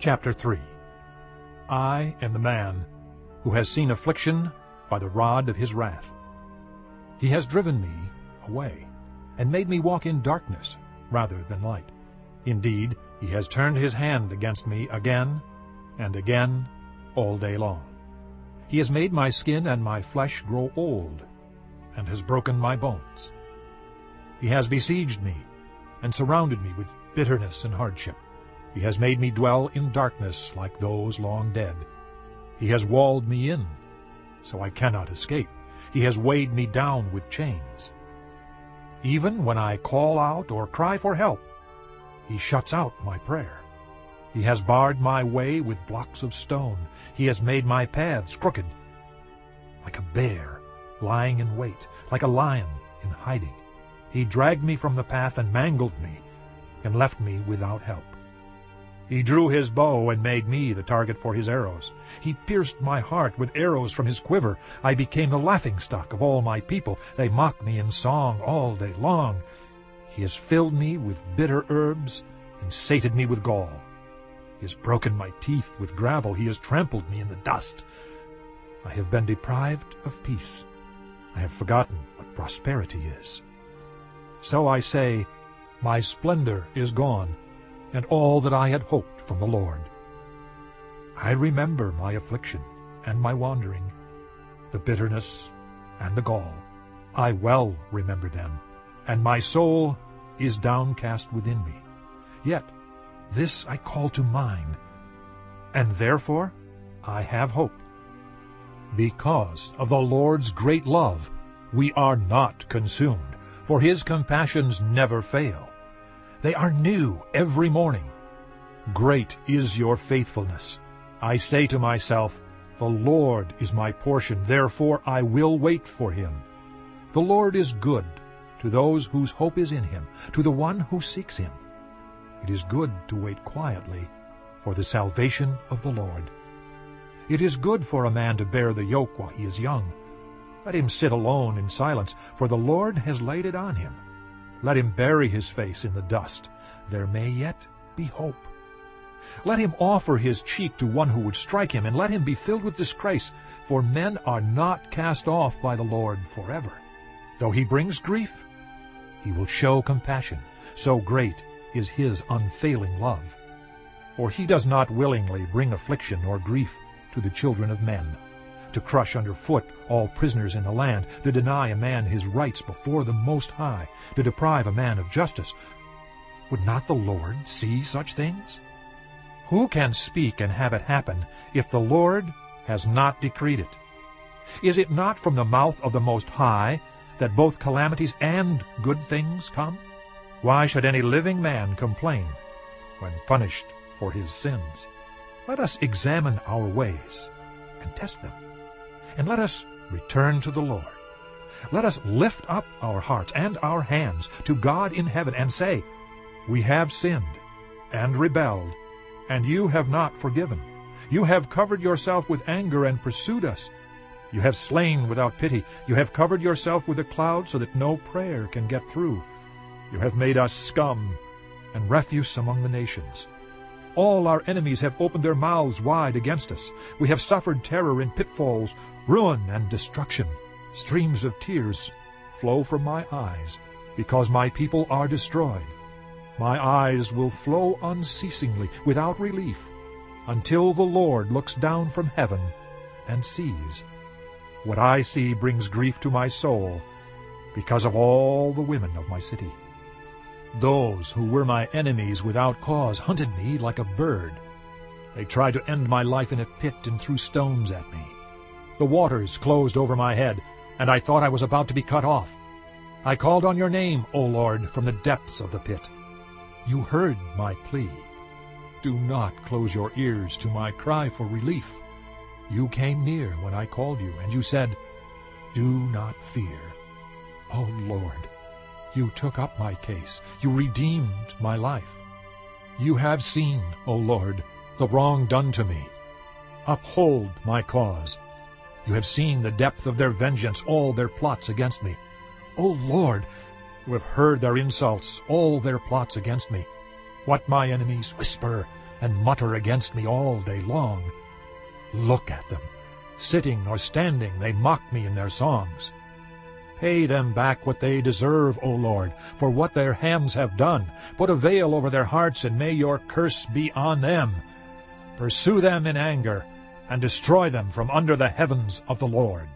Chapter 3 I am the man who has seen affliction by the rod of his wrath. He has driven me away and made me walk in darkness rather than light. Indeed, he has turned his hand against me again and again all day long. He has made my skin and my flesh grow old and has broken my bones. He has besieged me and surrounded me with bitterness and hardship. He has made me dwell in darkness like those long dead. He has walled me in, so I cannot escape. He has weighed me down with chains. Even when I call out or cry for help, he shuts out my prayer. He has barred my way with blocks of stone. He has made my paths crooked. Like a bear lying in wait, like a lion in hiding. He dragged me from the path and mangled me, and left me without help. He drew his bow and made me the target for his arrows. He pierced my heart with arrows from his quiver. I became the laughingstock of all my people. They mock me in song all day long. He has filled me with bitter herbs and sated me with gall. He has broken my teeth with gravel. He has trampled me in the dust. I have been deprived of peace. I have forgotten what prosperity is. So I say, My splendor is gone, and all that I had hoped from the Lord. I remember my affliction and my wandering, the bitterness and the gall. I well remember them, and my soul is downcast within me. Yet this I call to mind, and therefore I have hope. Because of the Lord's great love, we are not consumed, for his compassions never fail. They are new every morning. Great is your faithfulness. I say to myself, The Lord is my portion, therefore I will wait for him. The Lord is good to those whose hope is in him, to the one who seeks him. It is good to wait quietly for the salvation of the Lord. It is good for a man to bear the yoke while he is young. Let him sit alone in silence, for the Lord has laid it on him. Let him bury his face in the dust. There may yet be hope. Let him offer his cheek to one who would strike him, and let him be filled with disgrace, for men are not cast off by the Lord forever. Though he brings grief, he will show compassion. So great is his unfailing love. For he does not willingly bring affliction or grief to the children of men to crush under foot all prisoners in the land, to deny a man his rights before the Most High, to deprive a man of justice. Would not the Lord see such things? Who can speak and have it happen if the Lord has not decreed it? Is it not from the mouth of the Most High that both calamities and good things come? Why should any living man complain when punished for his sins? Let us examine our ways and test them and let us return to the Lord. Let us lift up our hearts and our hands to God in heaven and say, We have sinned and rebelled, and you have not forgiven. You have covered yourself with anger and pursued us. You have slain without pity. You have covered yourself with a cloud so that no prayer can get through. You have made us scum and refuse among the nations. All our enemies have opened their mouths wide against us. We have suffered terror in pitfalls, ruin and destruction. Streams of tears flow from my eyes, because my people are destroyed. My eyes will flow unceasingly, without relief, until the Lord looks down from heaven and sees. What I see brings grief to my soul, because of all the women of my city. Those who were my enemies without cause hunted me like a bird. They tried to end my life in a pit and threw stones at me. The waters closed over my head, and I thought I was about to be cut off. I called on your name, O Lord, from the depths of the pit. You heard my plea. Do not close your ears to my cry for relief. You came near when I called you, and you said, Do not fear. O Lord, you took up my case. You redeemed my life. You have seen, O Lord, the wrong done to me. Uphold my cause. You have seen the depth of their vengeance, all their plots against me. O Lord, you have heard their insults, all their plots against me. What my enemies whisper, and mutter against me all day long. Look at them. Sitting or standing, they mock me in their songs. Pay them back what they deserve, O Lord, for what their hands have done. Put a veil over their hearts, and may your curse be on them. Pursue them in anger, and destroy them from under the heavens of the Lord.